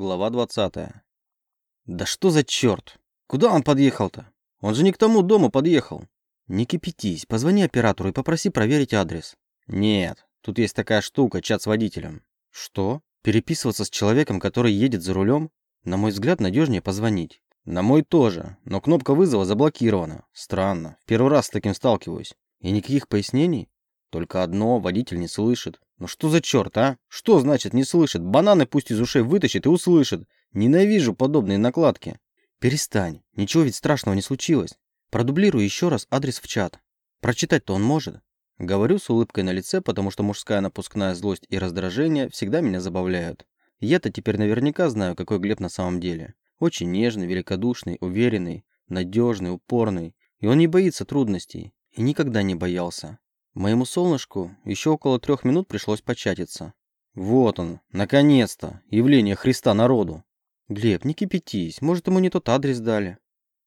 Глава 20. Да что за черт? Куда он подъехал-то? Он же не к тому дому подъехал. Не кипятись, позвони оператору и попроси проверить адрес. Нет, тут есть такая штука, чат с водителем. Что? Переписываться с человеком, который едет за рулем? На мой взгляд, надежнее позвонить. На мой тоже, но кнопка вызова заблокирована. Странно, первый раз с таким сталкиваюсь. И никаких пояснений? Только одно, водитель не слышит. Ну что за черт, а? Что значит не слышит? Бананы пусть из ушей вытащит и услышит. Ненавижу подобные накладки. Перестань. Ничего ведь страшного не случилось. Продублирую еще раз адрес в чат. Прочитать-то он может. Говорю с улыбкой на лице, потому что мужская напускная злость и раздражение всегда меня забавляют. Я-то теперь наверняка знаю, какой Глеб на самом деле. Очень нежный, великодушный, уверенный, надежный, упорный. И он не боится трудностей. И никогда не боялся. Моему солнышку еще около трех минут пришлось початиться. Вот он, наконец-то, явление Христа народу. Глеб, не кипятись, может ему не тот адрес дали.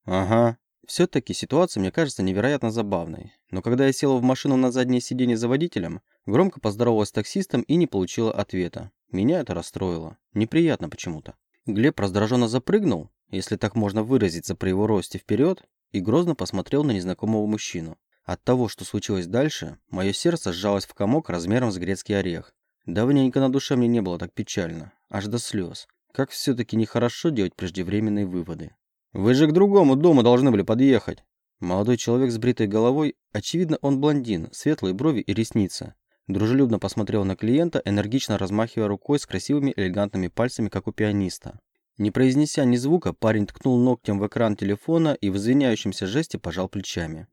Ага. Все-таки ситуация мне кажется невероятно забавной. Но когда я села в машину на заднее сиденье за водителем, громко поздоровалась с таксистом и не получила ответа. Меня это расстроило. Неприятно почему-то. Глеб раздраженно запрыгнул, если так можно выразиться при его росте вперед, и грозно посмотрел на незнакомого мужчину. От того, что случилось дальше, мое сердце сжалось в комок размером с грецкий орех. Давненько на душе мне не было так печально, аж до слез. Как все-таки нехорошо делать преждевременные выводы. «Вы же к другому дому должны были подъехать!» Молодой человек с бритой головой, очевидно, он блондин, светлые брови и ресницы. Дружелюбно посмотрел на клиента, энергично размахивая рукой с красивыми элегантными пальцами, как у пианиста. Не произнеся ни звука, парень ткнул ногтем в экран телефона и в извиняющемся жесте пожал плечами.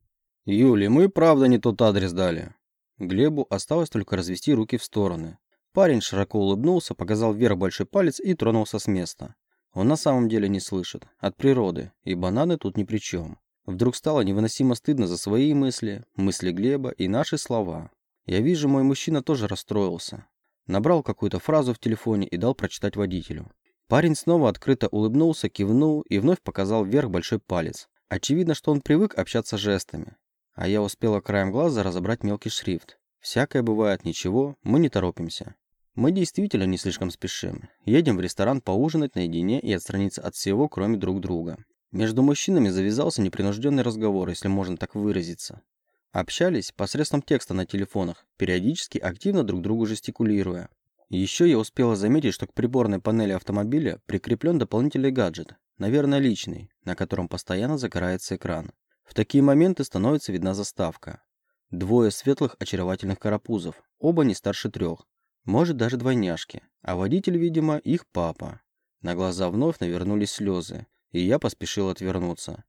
«Юли, мы правда не тот адрес дали». Глебу осталось только развести руки в стороны. Парень широко улыбнулся, показал вверх большой палец и тронулся с места. Он на самом деле не слышит. От природы. И бананы тут ни при чем. Вдруг стало невыносимо стыдно за свои мысли, мысли Глеба и наши слова. Я вижу, мой мужчина тоже расстроился. Набрал какую-то фразу в телефоне и дал прочитать водителю. Парень снова открыто улыбнулся, кивнул и вновь показал вверх большой палец. Очевидно, что он привык общаться жестами. А я успела краем глаза разобрать мелкий шрифт. Всякое бывает, ничего, мы не торопимся. Мы действительно не слишком спешим. Едем в ресторан поужинать наедине и отстраниться от всего, кроме друг друга. Между мужчинами завязался непринужденный разговор, если можно так выразиться. Общались посредством текста на телефонах, периодически активно друг другу жестикулируя. Еще я успела заметить, что к приборной панели автомобиля прикреплен дополнительный гаджет, наверное личный, на котором постоянно загорается экран. В такие моменты становится видна заставка. Двое светлых очаровательных карапузов, оба не старше трех. Может даже двойняшки, а водитель, видимо, их папа. На глаза вновь навернулись слезы, и я поспешил отвернуться.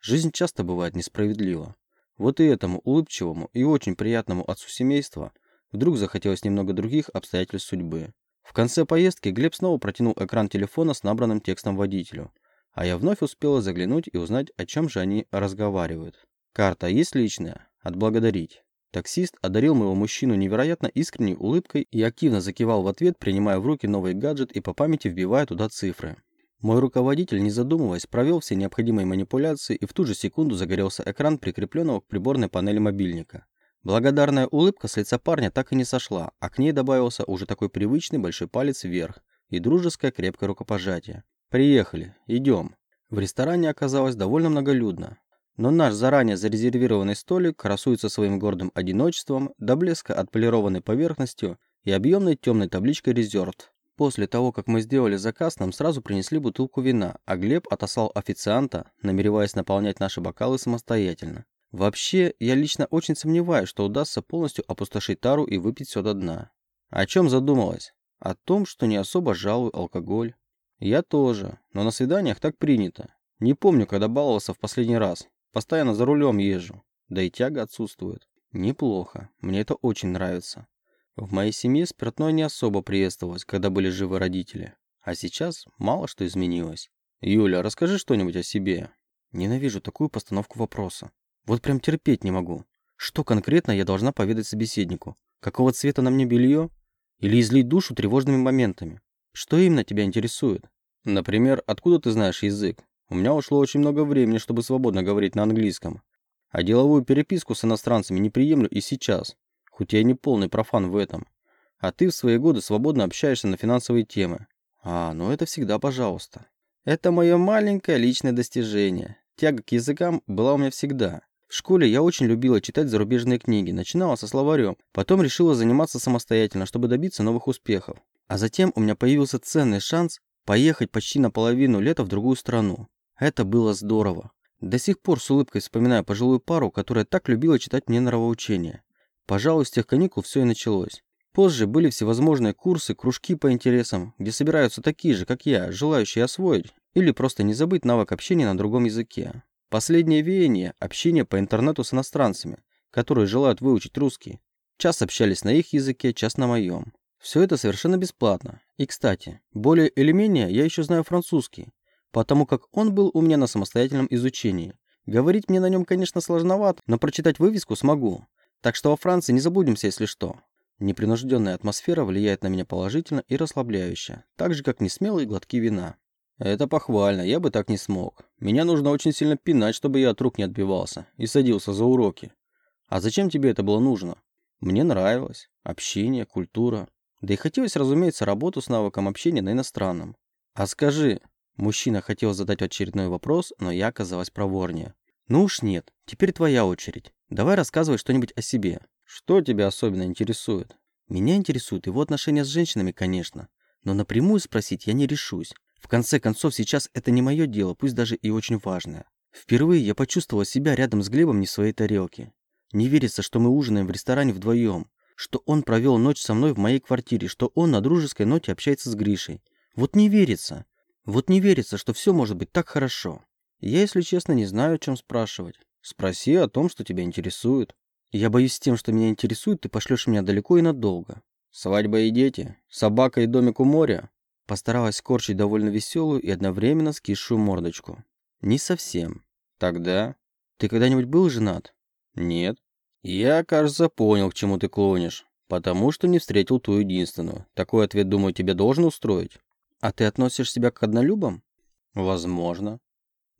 Жизнь часто бывает несправедлива. Вот и этому улыбчивому и очень приятному отцу семейства вдруг захотелось немного других обстоятельств судьбы. В конце поездки Глеб снова протянул экран телефона с набранным текстом водителю. А я вновь успела заглянуть и узнать, о чем же они разговаривают. Карта есть личная? Отблагодарить. Таксист одарил моего мужчину невероятно искренней улыбкой и активно закивал в ответ, принимая в руки новый гаджет и по памяти вбивая туда цифры. Мой руководитель, не задумываясь, провел все необходимые манипуляции и в ту же секунду загорелся экран прикрепленного к приборной панели мобильника. Благодарная улыбка с лица парня так и не сошла, а к ней добавился уже такой привычный большой палец вверх и дружеское крепкое рукопожатие. «Приехали, идем». В ресторане оказалось довольно многолюдно. Но наш заранее зарезервированный столик красуется своим гордым одиночеством, до блеска отполированной поверхностью и объемной темной табличкой «Резервд». После того, как мы сделали заказ, нам сразу принесли бутылку вина, а Глеб отослал официанта, намереваясь наполнять наши бокалы самостоятельно. Вообще, я лично очень сомневаюсь, что удастся полностью опустошить тару и выпить все до дна. О чем задумалась? О том, что не особо жалую алкоголь. Я тоже, но на свиданиях так принято. Не помню, когда баловался в последний раз. Постоянно за рулем езжу. Да и тяга отсутствует. Неплохо. Мне это очень нравится. В моей семье спиртное не особо приветствовалось, когда были живы родители. А сейчас мало что изменилось. Юля, расскажи что-нибудь о себе. Ненавижу такую постановку вопроса. Вот прям терпеть не могу. Что конкретно я должна поведать собеседнику? Какого цвета на мне белье? Или излить душу тревожными моментами? Что именно тебя интересует? Например, откуда ты знаешь язык? У меня ушло очень много времени, чтобы свободно говорить на английском. А деловую переписку с иностранцами не приемлю и сейчас, хоть я и не полный профан в этом. А ты в свои годы свободно общаешься на финансовые темы. А, ну это всегда пожалуйста. Это мое маленькое личное достижение. Тяга к языкам была у меня всегда. В школе я очень любила читать зарубежные книги, начинала со словарем, потом решила заниматься самостоятельно, чтобы добиться новых успехов. А затем у меня появился ценный шанс поехать почти на половину лета в другую страну. Это было здорово. До сих пор с улыбкой вспоминаю пожилую пару, которая так любила читать мне нравоучения. Пожалуй, с тех каникул все и началось. Позже были всевозможные курсы, кружки по интересам, где собираются такие же, как я, желающие освоить или просто не забыть навык общения на другом языке. Последнее веяние – общение по интернету с иностранцами, которые желают выучить русский. Час общались на их языке, час на моем. Все это совершенно бесплатно. И, кстати, более или менее я еще знаю французский, потому как он был у меня на самостоятельном изучении. Говорить мне на нем, конечно, сложновато, но прочитать вывеску смогу. Так что во Франции не забудемся, если что. Непринужденная атмосфера влияет на меня положительно и расслабляюще, так же, как несмелые глотки вина. Это похвально, я бы так не смог. Меня нужно очень сильно пинать, чтобы я от рук не отбивался и садился за уроки. А зачем тебе это было нужно? Мне нравилось. Общение, культура. Да и хотелось, разумеется, работу с навыком общения на иностранном. А скажи, мужчина хотел задать очередной вопрос, но я оказалась проворнее. Ну уж нет, теперь твоя очередь. Давай рассказывай что-нибудь о себе. Что тебя особенно интересует? Меня интересуют его отношения с женщинами, конечно. Но напрямую спросить я не решусь. В конце концов, сейчас это не мое дело, пусть даже и очень важное. Впервые я почувствовала себя рядом с Глебом не в своей тарелке. Не верится, что мы ужинаем в ресторане вдвоем, что он провел ночь со мной в моей квартире, что он на дружеской ноте общается с Гришей. Вот не верится. Вот не верится, что все может быть так хорошо. Я, если честно, не знаю, о чем спрашивать. Спроси о том, что тебя интересует. Я боюсь тем, что меня интересует, ты пошлешь меня далеко и надолго. Свадьба и дети, собака и домик у моря. Постаралась скорчить довольно веселую и одновременно скисшую мордочку. Не совсем. Тогда... Ты когда-нибудь был женат? Нет. Я, кажется, понял, к чему ты клонишь. Потому что не встретил ту единственную. Такой ответ, думаю, тебе должен устроить. А ты относишь себя к однолюбам? Возможно.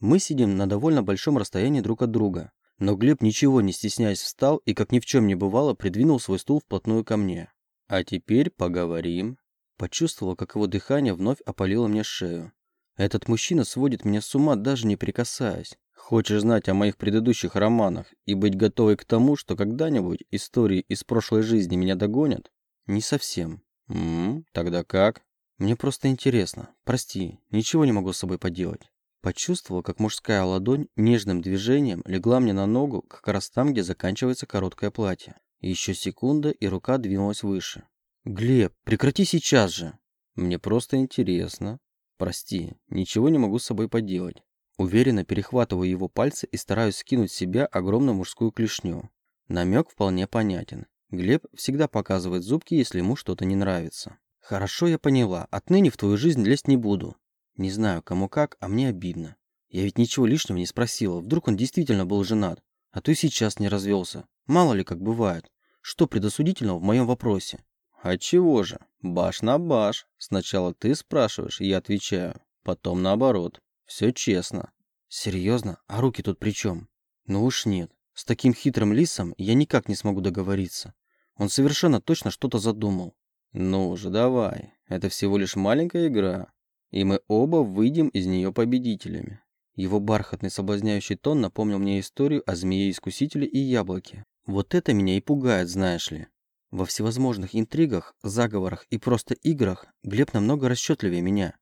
Мы сидим на довольно большом расстоянии друг от друга. Но Глеб, ничего не стесняясь, встал и, как ни в чем не бывало, придвинул свой стул вплотную ко мне. «А теперь поговорим». Почувствовал, как его дыхание вновь опалило мне шею. Этот мужчина сводит меня с ума, даже не прикасаясь. Хочешь знать о моих предыдущих романах и быть готовой к тому, что когда-нибудь истории из прошлой жизни меня догонят? Не совсем. Ммм, тогда как? Мне просто интересно. Прости, ничего не могу с собой поделать. Почувствовал, как мужская ладонь нежным движением легла мне на ногу, как раз там, где заканчивается короткое платье. Еще секунда, и рука двинулась выше. «Глеб, прекрати сейчас же!» «Мне просто интересно. Прости, ничего не могу с собой поделать». Уверенно перехватываю его пальцы и стараюсь скинуть с себя огромную мужскую клешню. Намек вполне понятен. Глеб всегда показывает зубки, если ему что-то не нравится. «Хорошо, я поняла. Отныне в твою жизнь лезть не буду. Не знаю, кому как, а мне обидно. Я ведь ничего лишнего не спросила. Вдруг он действительно был женат. А то и сейчас не развелся. Мало ли как бывает. Что предосудительного в моем вопросе? А чего же? Баш на баш. Сначала ты спрашиваешь, я отвечаю. Потом наоборот. Все честно. Серьезно? А руки тут при чем? Ну уж нет. С таким хитрым лисом я никак не смогу договориться. Он совершенно точно что-то задумал. Ну же, давай. Это всего лишь маленькая игра и мы оба выйдем из нее победителями. Его бархатный соблазняющий тон напомнил мне историю о змее-искусителе и яблоке. Вот это меня и пугает, знаешь ли. Во всевозможных интригах, заговорах и просто играх Глеб намного расчетливее меня.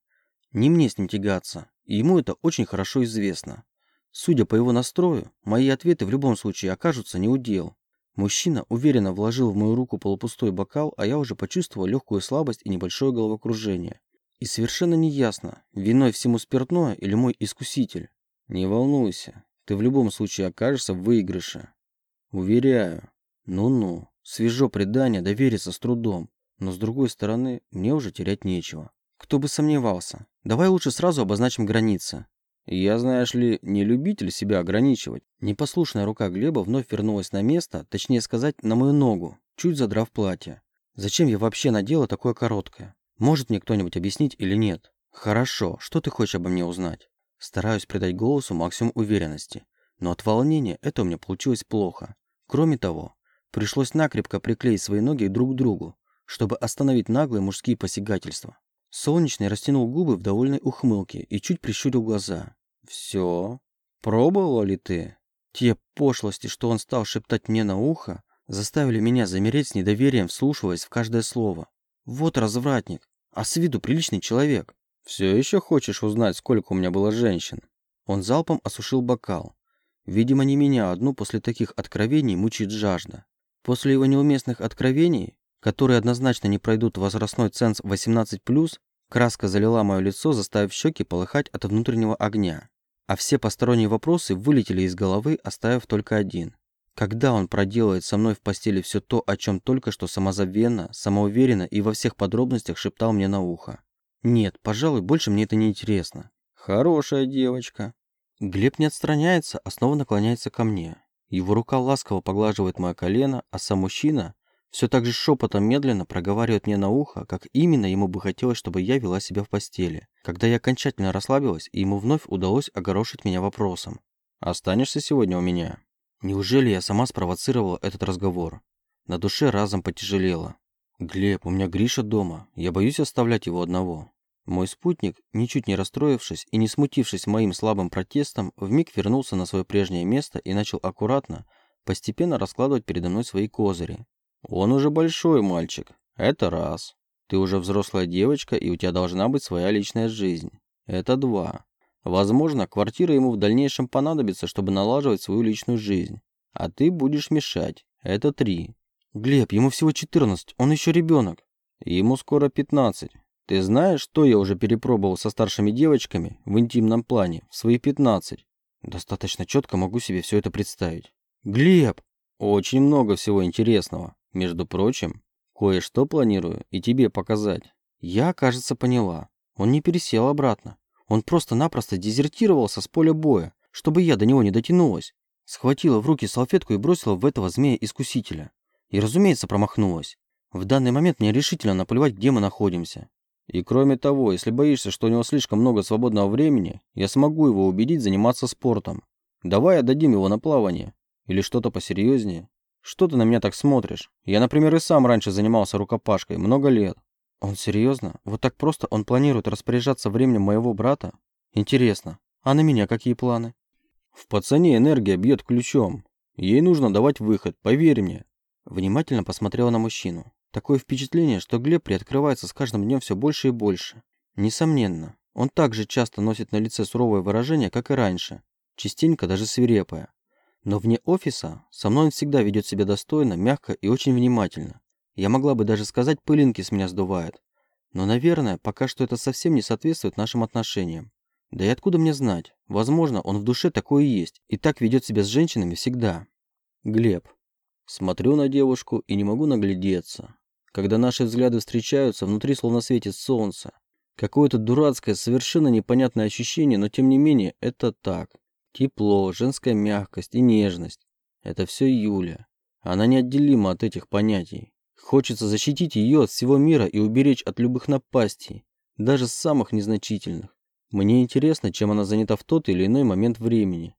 Не мне с ним тягаться, и ему это очень хорошо известно. Судя по его настрою, мои ответы в любом случае окажутся неудел. Мужчина уверенно вложил в мою руку полупустой бокал, а я уже почувствовал легкую слабость и небольшое головокружение. И совершенно неясно, виной всему спиртное или мой искуситель. Не волнуйся, ты в любом случае окажешься в выигрыше. Уверяю. Ну-ну, свежо предание, довериться с трудом. Но с другой стороны, мне уже терять нечего. Кто бы сомневался. Давай лучше сразу обозначим границы. Я, знаешь ли, не любитель себя ограничивать. Непослушная рука Глеба вновь вернулась на место, точнее сказать, на мою ногу, чуть задрав платье. Зачем я вообще надела такое короткое? Может мне кто-нибудь объяснить или нет? Хорошо, что ты хочешь обо мне узнать? Стараюсь придать голосу максимум уверенности, но от волнения это у меня получилось плохо. Кроме того, пришлось накрепко приклеить свои ноги друг к другу, чтобы остановить наглые мужские посягательства. Солнечный растянул губы в довольной ухмылке и чуть прищурил глаза. «Все? Пробовала ли ты?» Те пошлости, что он стал шептать мне на ухо, заставили меня замереть с недоверием, вслушиваясь в каждое слово. Вот развратник, а с виду приличный человек. Все еще хочешь узнать, сколько у меня было женщин? Он залпом осушил бокал. Видимо, не меня одну после таких откровений мучает жажда. После его неуместных откровений, которые однозначно не пройдут возрастной ценз 18+, краска залила мое лицо, заставив щеки полыхать от внутреннего огня. А все посторонние вопросы вылетели из головы, оставив только один. Когда он проделает со мной в постели все то, о чем только что самозабвенно, самоуверенно и во всех подробностях шептал мне на ухо? Нет, пожалуй, больше мне это не интересно. Хорошая девочка. Глеб не отстраняется, а снова наклоняется ко мне. Его рука ласково поглаживает мое колено, а сам мужчина все так же шепотом медленно проговаривает мне на ухо, как именно ему бы хотелось, чтобы я вела себя в постели. Когда я окончательно расслабилась, и ему вновь удалось огорошить меня вопросом. «Останешься сегодня у меня?» Неужели я сама спровоцировала этот разговор? На душе разом потяжелело. «Глеб, у меня Гриша дома. Я боюсь оставлять его одного». Мой спутник, ничуть не расстроившись и не смутившись моим слабым протестом, вмиг вернулся на свое прежнее место и начал аккуратно, постепенно раскладывать передо мной свои козыри. «Он уже большой мальчик. Это раз. Ты уже взрослая девочка, и у тебя должна быть своя личная жизнь. Это два. Возможно, квартира ему в дальнейшем понадобится, чтобы налаживать свою личную жизнь. А ты будешь мешать. Это три. Глеб, ему всего 14, он еще ребенок. Ему скоро 15. Ты знаешь, что я уже перепробовал со старшими девочками в интимном плане в свои 15? Достаточно четко могу себе все это представить. Глеб! Очень много всего интересного. Между прочим, кое-что планирую и тебе показать. Я, кажется, поняла. Он не пересел обратно. Он просто-напросто дезертировался с поля боя, чтобы я до него не дотянулась. Схватила в руки салфетку и бросила в этого змея-искусителя. И, разумеется, промахнулась. В данный момент мне решительно наплевать, где мы находимся. И кроме того, если боишься, что у него слишком много свободного времени, я смогу его убедить заниматься спортом. Давай отдадим его на плавание. Или что-то посерьезнее. Что ты на меня так смотришь? Я, например, и сам раньше занимался рукопашкой, много лет. Он серьезно? Вот так просто он планирует распоряжаться временем моего брата? Интересно, а на меня какие планы? В пацане энергия бьет ключом. Ей нужно давать выход, поверь мне. Внимательно посмотрела на мужчину. Такое впечатление, что Глеб приоткрывается с каждым днем все больше и больше. Несомненно, он также часто носит на лице суровое выражение, как и раньше. Частенько даже свирепое. Но вне офиса со мной он всегда ведет себя достойно, мягко и очень внимательно. Я могла бы даже сказать, пылинки с меня сдувает. Но, наверное, пока что это совсем не соответствует нашим отношениям. Да и откуда мне знать? Возможно, он в душе такое и есть, и так ведет себя с женщинами всегда. Глеб. Смотрю на девушку и не могу наглядеться. Когда наши взгляды встречаются, внутри словно светит солнце. Какое-то дурацкое, совершенно непонятное ощущение, но тем не менее это так. Тепло, женская мягкость и нежность. Это все Юля. Она неотделима от этих понятий. Хочется защитить ее от всего мира и уберечь от любых напастей, даже самых незначительных. Мне интересно, чем она занята в тот или иной момент времени.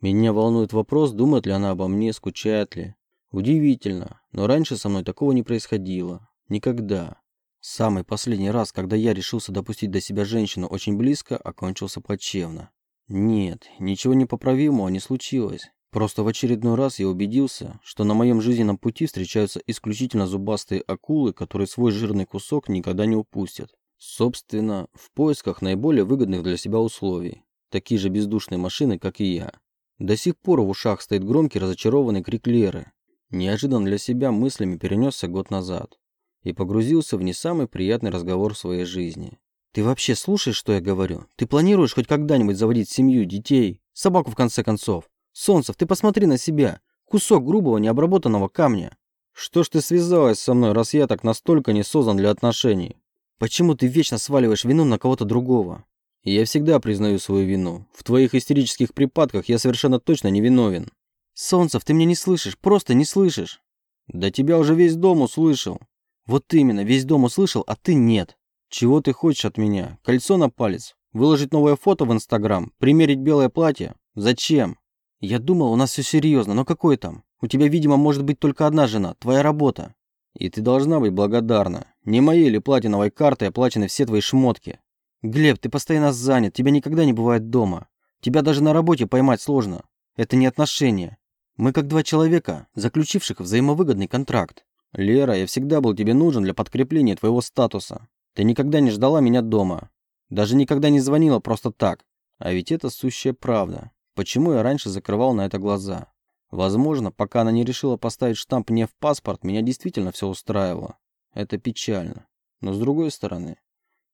Меня волнует вопрос, думает ли она обо мне, скучает ли. Удивительно, но раньше со мной такого не происходило. Никогда. Самый последний раз, когда я решился допустить до себя женщину очень близко, окончился плачевно. Нет, ничего непоправимого не случилось. Просто в очередной раз я убедился, что на моем жизненном пути встречаются исключительно зубастые акулы, которые свой жирный кусок никогда не упустят. Собственно, в поисках наиболее выгодных для себя условий. Такие же бездушные машины, как и я. До сих пор в ушах стоит громкий разочарованный крик Леры. Неожиданно для себя мыслями перенесся год назад и погрузился в не самый приятный разговор в своей жизни. «Ты вообще слушаешь, что я говорю? Ты планируешь хоть когда-нибудь заводить семью, детей, собаку в конце концов? Солнцев, ты посмотри на себя. Кусок грубого необработанного камня. Что ж ты связалась со мной, раз я так настолько не создан для отношений? Почему ты вечно сваливаешь вину на кого-то другого? Я всегда признаю свою вину. В твоих истерических припадках я совершенно точно не виновен. Солнцев, ты меня не слышишь, просто не слышишь. Да тебя уже весь дом услышал. Вот именно, весь дом услышал, а ты нет. Чего ты хочешь от меня? Кольцо на палец? Выложить новое фото в Инстаграм? Примерить белое платье? Зачем? Я думал, у нас все серьезно, но какой там? У тебя, видимо, может быть только одна жена, твоя работа. И ты должна быть благодарна. Не моей ли платиновой картой оплачены все твои шмотки? Глеб, ты постоянно занят, тебя никогда не бывает дома. Тебя даже на работе поймать сложно. Это не отношения. Мы как два человека, заключивших взаимовыгодный контракт. Лера, я всегда был тебе нужен для подкрепления твоего статуса. Ты никогда не ждала меня дома. Даже никогда не звонила просто так. А ведь это сущая правда. Почему я раньше закрывал на это глаза? Возможно, пока она не решила поставить штамп мне в паспорт, меня действительно все устраивало. Это печально. Но с другой стороны,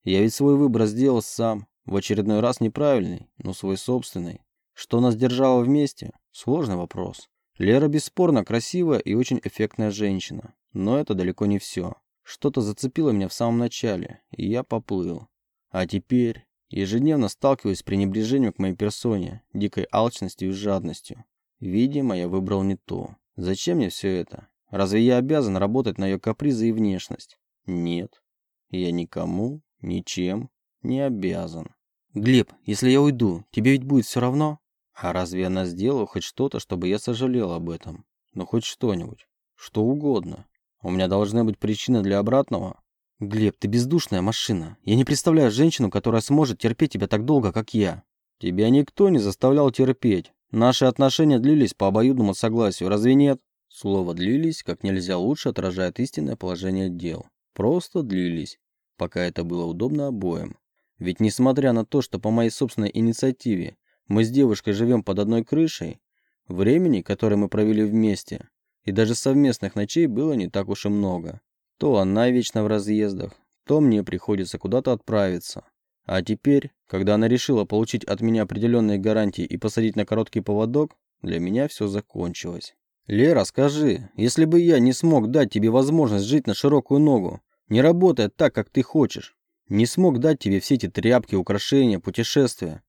я ведь свой выбор сделал сам, в очередной раз неправильный, но свой собственный. Что нас держало вместе? Сложный вопрос. Лера бесспорно красивая и очень эффектная женщина. Но это далеко не все. Что-то зацепило меня в самом начале, и я поплыл. А теперь ежедневно сталкиваюсь с пренебрежением к моей персоне, дикой алчностью и жадностью. Видимо, я выбрал не то. Зачем мне все это? Разве я обязан работать на ее капризы и внешность? Нет. Я никому, ничем не обязан. Глеб, если я уйду, тебе ведь будет все равно? А разве она сделала хоть что-то, чтобы я сожалел об этом? Ну хоть что-нибудь. Что угодно. У меня должны быть причины для обратного. Глеб, ты бездушная машина. Я не представляю женщину, которая сможет терпеть тебя так долго, как я. Тебя никто не заставлял терпеть. Наши отношения длились по обоюдному согласию, разве нет? Слово «длились» как нельзя лучше отражает истинное положение дел. Просто длились, пока это было удобно обоим. Ведь несмотря на то, что по моей собственной инициативе мы с девушкой живем под одной крышей, времени, которое мы провели вместе, и даже совместных ночей было не так уж и много. То она вечно в разъездах, то мне приходится куда-то отправиться. А теперь, когда она решила получить от меня определенные гарантии и посадить на короткий поводок, для меня все закончилось. Лера, скажи, если бы я не смог дать тебе возможность жить на широкую ногу, не работая так, как ты хочешь, не смог дать тебе все эти тряпки, украшения, путешествия.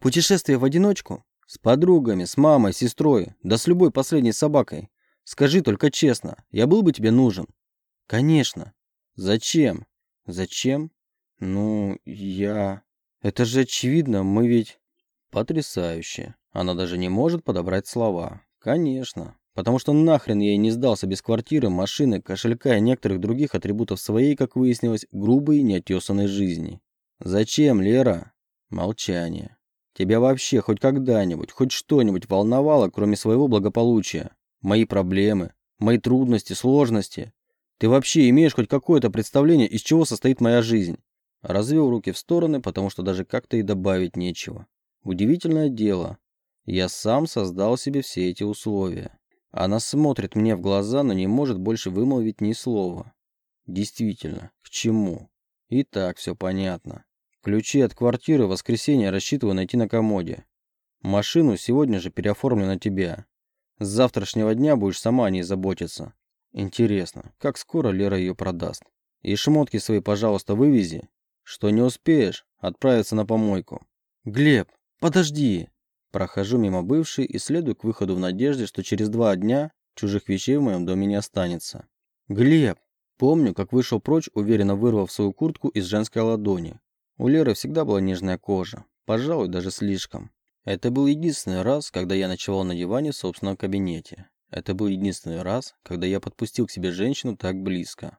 Путешествия в одиночку? С подругами, с мамой, сестрой, да с любой последней собакой. Скажи только честно, я был бы тебе нужен? Конечно. Зачем? Зачем? Ну, я... Это же очевидно, мы ведь... Потрясающе. Она даже не может подобрать слова. Конечно. Потому что нахрен я ей не сдался без квартиры, машины, кошелька и некоторых других атрибутов своей, как выяснилось, грубой, неотесанной жизни. Зачем, Лера? Молчание. Тебя вообще хоть когда-нибудь, хоть что-нибудь волновало, кроме своего благополучия? Мои проблемы, мои трудности, сложности? Ты вообще имеешь хоть какое-то представление, из чего состоит моя жизнь? Развел руки в стороны, потому что даже как-то и добавить нечего. Удивительное дело. Я сам создал себе все эти условия. Она смотрит мне в глаза, но не может больше вымолвить ни слова. Действительно, к чему? И так все понятно. Ключи от квартиры в воскресенье рассчитываю найти на комоде. Машину сегодня же переоформлю на тебя. С завтрашнего дня будешь сама о ней заботиться. Интересно, как скоро Лера ее продаст? И шмотки свои, пожалуйста, вывези. Что не успеешь, отправиться на помойку. Глеб, подожди. Прохожу мимо бывшей и следую к выходу в надежде, что через два дня чужих вещей в моем доме не останется. Глеб, помню, как вышел прочь, уверенно вырвав свою куртку из женской ладони. У Леры всегда была нежная кожа, пожалуй, даже слишком. Это был единственный раз, когда я ночевал на диване в собственном кабинете. Это был единственный раз, когда я подпустил к себе женщину так близко.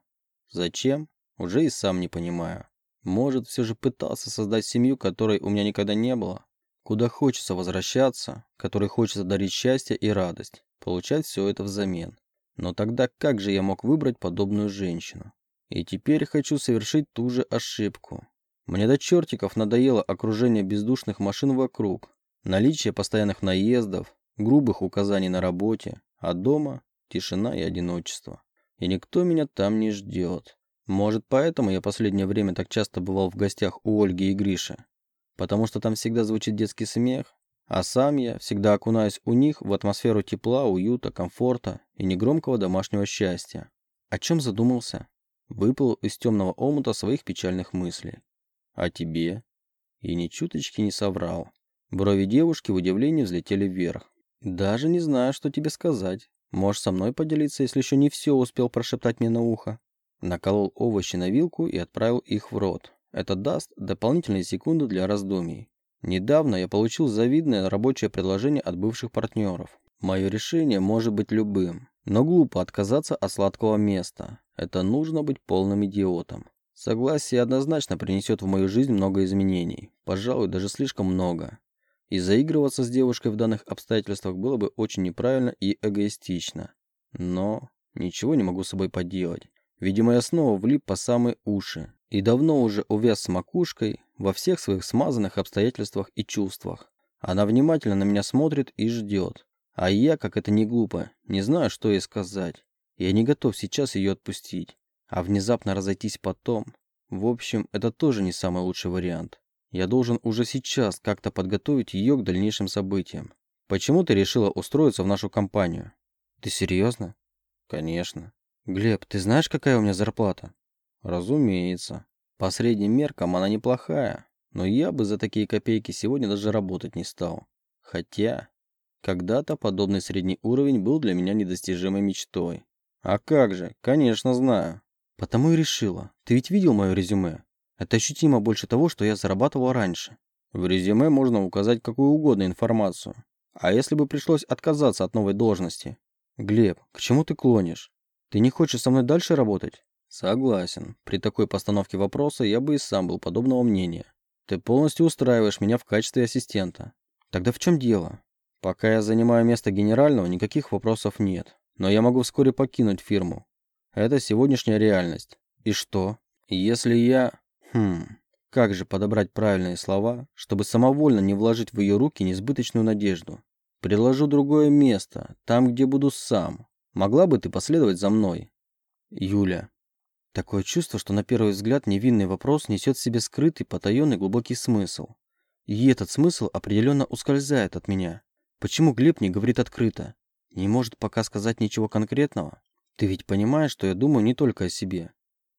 Зачем? Уже и сам не понимаю. Может, все же пытался создать семью, которой у меня никогда не было? Куда хочется возвращаться, которой хочется дарить счастье и радость, получать все это взамен. Но тогда как же я мог выбрать подобную женщину? И теперь хочу совершить ту же ошибку. Мне до чертиков надоело окружение бездушных машин вокруг, наличие постоянных наездов, грубых указаний на работе, а дома тишина и одиночество. И никто меня там не ждет. Может, поэтому я последнее время так часто бывал в гостях у Ольги и Гриши. Потому что там всегда звучит детский смех, а сам я всегда окунаюсь у них в атмосферу тепла, уюта, комфорта и негромкого домашнего счастья. О чем задумался? Выплыл из темного омута своих печальных мыслей. О тебе? И ни чуточки не соврал. Брови девушки в удивлении взлетели вверх. Даже не знаю, что тебе сказать. Можешь со мной поделиться, если еще не все успел прошептать мне на ухо. Наколол овощи на вилку и отправил их в рот. Это даст дополнительные секунды для раздумий. Недавно я получил завидное рабочее предложение от бывших партнеров. Мое решение может быть любым, Но глупо отказаться от сладкого места. Это нужно быть полным идиотом. Согласие однозначно принесет в мою жизнь много изменений. Пожалуй, даже слишком много. И заигрываться с девушкой в данных обстоятельствах было бы очень неправильно и эгоистично. Но ничего не могу с собой поделать. Видимо, я снова влип по самые уши. И давно уже увяз с макушкой во всех своих смазанных обстоятельствах и чувствах. Она внимательно на меня смотрит и ждет. А я, как это не глупо, не знаю, что ей сказать. Я не готов сейчас ее отпустить. А внезапно разойтись потом. В общем, это тоже не самый лучший вариант. Я должен уже сейчас как-то подготовить ее к дальнейшим событиям. Почему ты решила устроиться в нашу компанию? Ты серьезно? Конечно. Глеб, ты знаешь, какая у меня зарплата? Разумеется. По средним меркам она неплохая, но я бы за такие копейки сегодня даже работать не стал. Хотя, когда-то подобный средний уровень был для меня недостижимой мечтой. А как же, конечно знаю. Потому и решила. Ты ведь видел мое резюме? Это ощутимо больше того, что я зарабатывал раньше. В резюме можно указать какую угодно информацию. А если бы пришлось отказаться от новой должности? Глеб, к чему ты клонишь? Ты не хочешь со мной дальше работать? Согласен. При такой постановке вопроса я бы и сам был подобного мнения. Ты полностью устраиваешь меня в качестве ассистента. Тогда в чем дело? Пока я занимаю место генерального, никаких вопросов нет. Но я могу вскоре покинуть фирму. Это сегодняшняя реальность. И что? Если я... Хм... Как же подобрать правильные слова, чтобы самовольно не вложить в ее руки несбыточную надежду? Предложу другое место, там, где буду сам. Могла бы ты последовать за мной? Юля. Такое чувство, что на первый взгляд невинный вопрос несет в себе скрытый, потаенный глубокий смысл. И этот смысл определенно ускользает от меня. Почему Глеб не говорит открыто? Не может пока сказать ничего конкретного? Ты ведь понимаешь, что я думаю не только о себе.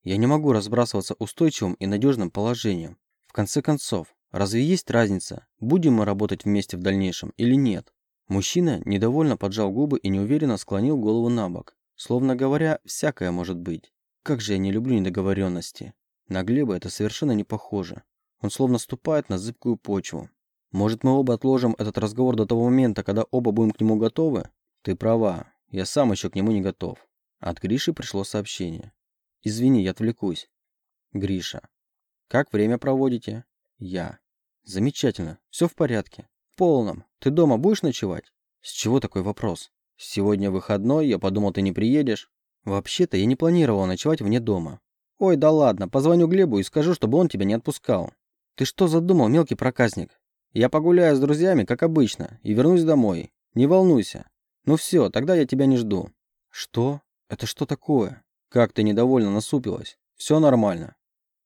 Я не могу разбрасываться устойчивым и надежным положением. В конце концов, разве есть разница, будем мы работать вместе в дальнейшем или нет? Мужчина недовольно поджал губы и неуверенно склонил голову на бок, словно говоря, всякое может быть. Как же я не люблю недоговоренности. На Глеба это совершенно не похоже. Он словно ступает на зыбкую почву, может, мы оба отложим этот разговор до того момента, когда оба будем к нему готовы? Ты права, я сам еще к нему не готов. От Гриши пришло сообщение. Извини, я отвлекусь. Гриша. Как время проводите? Я. Замечательно, все в порядке. В полном. Ты дома будешь ночевать? С чего такой вопрос? Сегодня выходной, я подумал, ты не приедешь. Вообще-то я не планировал ночевать вне дома. Ой, да ладно, позвоню Глебу и скажу, чтобы он тебя не отпускал. Ты что задумал, мелкий проказник? Я погуляю с друзьями, как обычно, и вернусь домой. Не волнуйся. Ну все, тогда я тебя не жду. Что? Это что такое? Как ты недовольно насупилась? Все нормально.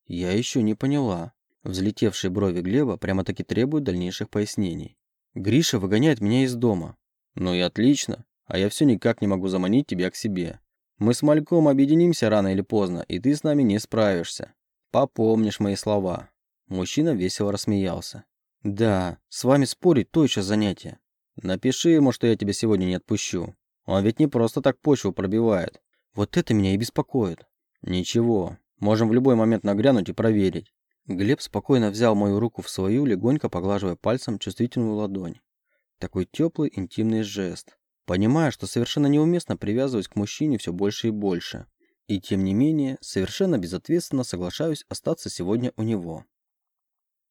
Я еще не поняла. Взлетевшие брови Глеба прямо-таки требуют дальнейших пояснений. Гриша выгоняет меня из дома. Ну и отлично. А я все никак не могу заманить тебя к себе. Мы с Мальком объединимся рано или поздно, и ты с нами не справишься. Попомнишь мои слова. Мужчина весело рассмеялся. Да, с вами спорить то еще занятие. Напиши ему, что я тебя сегодня не отпущу. Он ведь не просто так почву пробивает. Вот это меня и беспокоит. Ничего, можем в любой момент нагрянуть и проверить. Глеб спокойно взял мою руку в свою, легонько поглаживая пальцем чувствительную ладонь. Такой теплый интимный жест. Понимая, что совершенно неуместно привязываюсь к мужчине все больше и больше. И тем не менее, совершенно безответственно соглашаюсь остаться сегодня у него.